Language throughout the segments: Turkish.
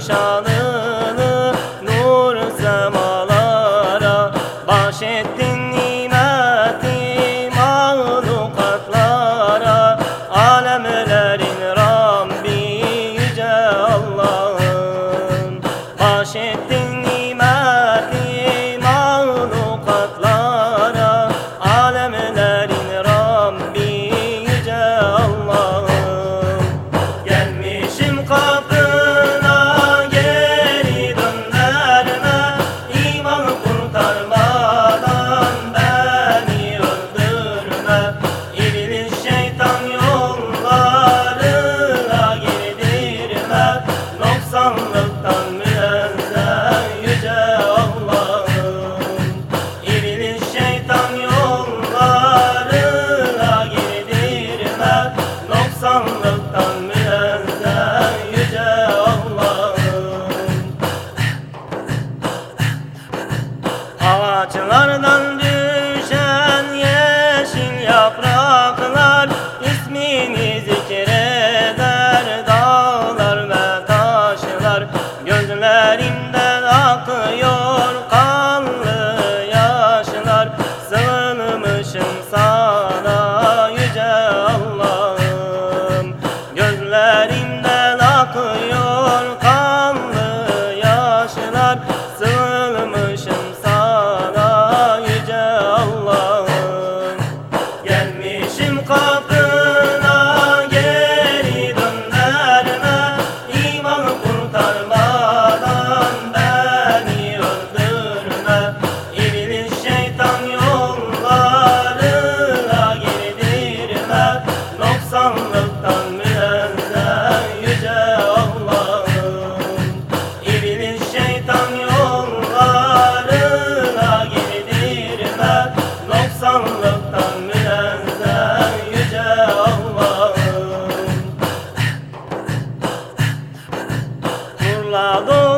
şanı. saçlarda başım kal. un lado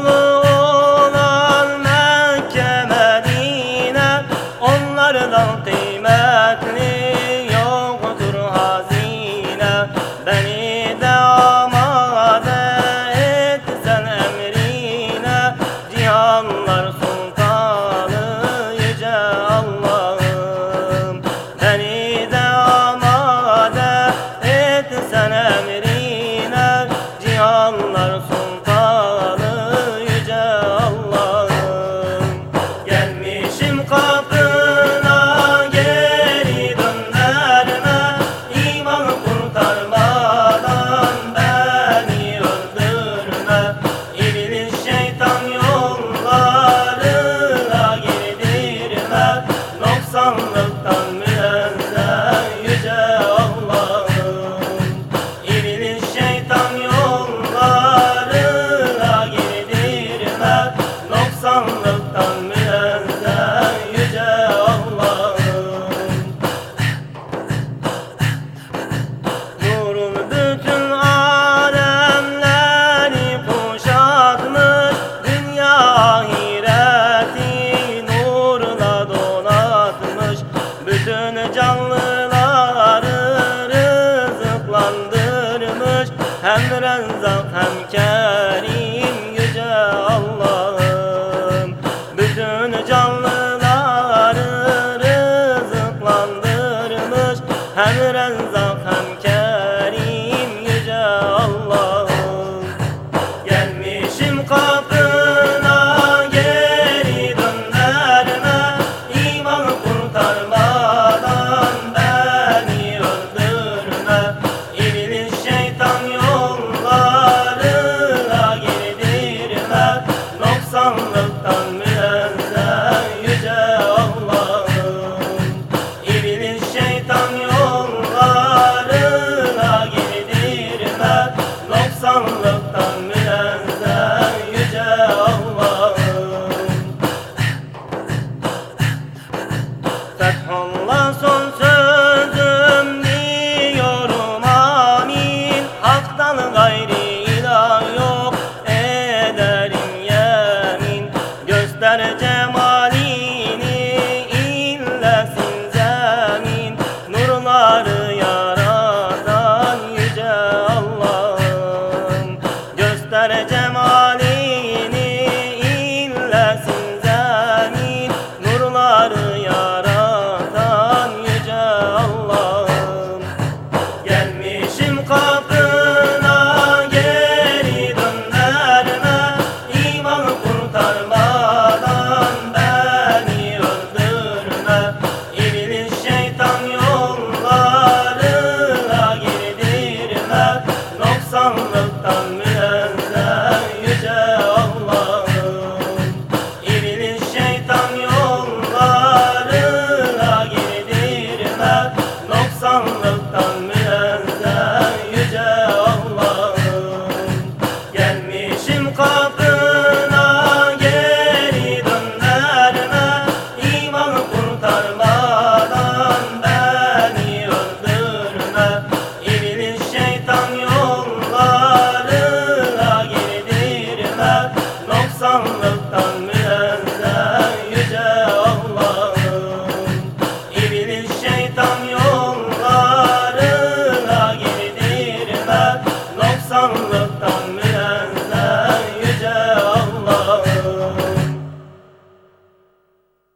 Hem Rezzak hem Kerim Yüce Allah'ım. Bütün canlıları rızıklandırmış. Hem Rezzak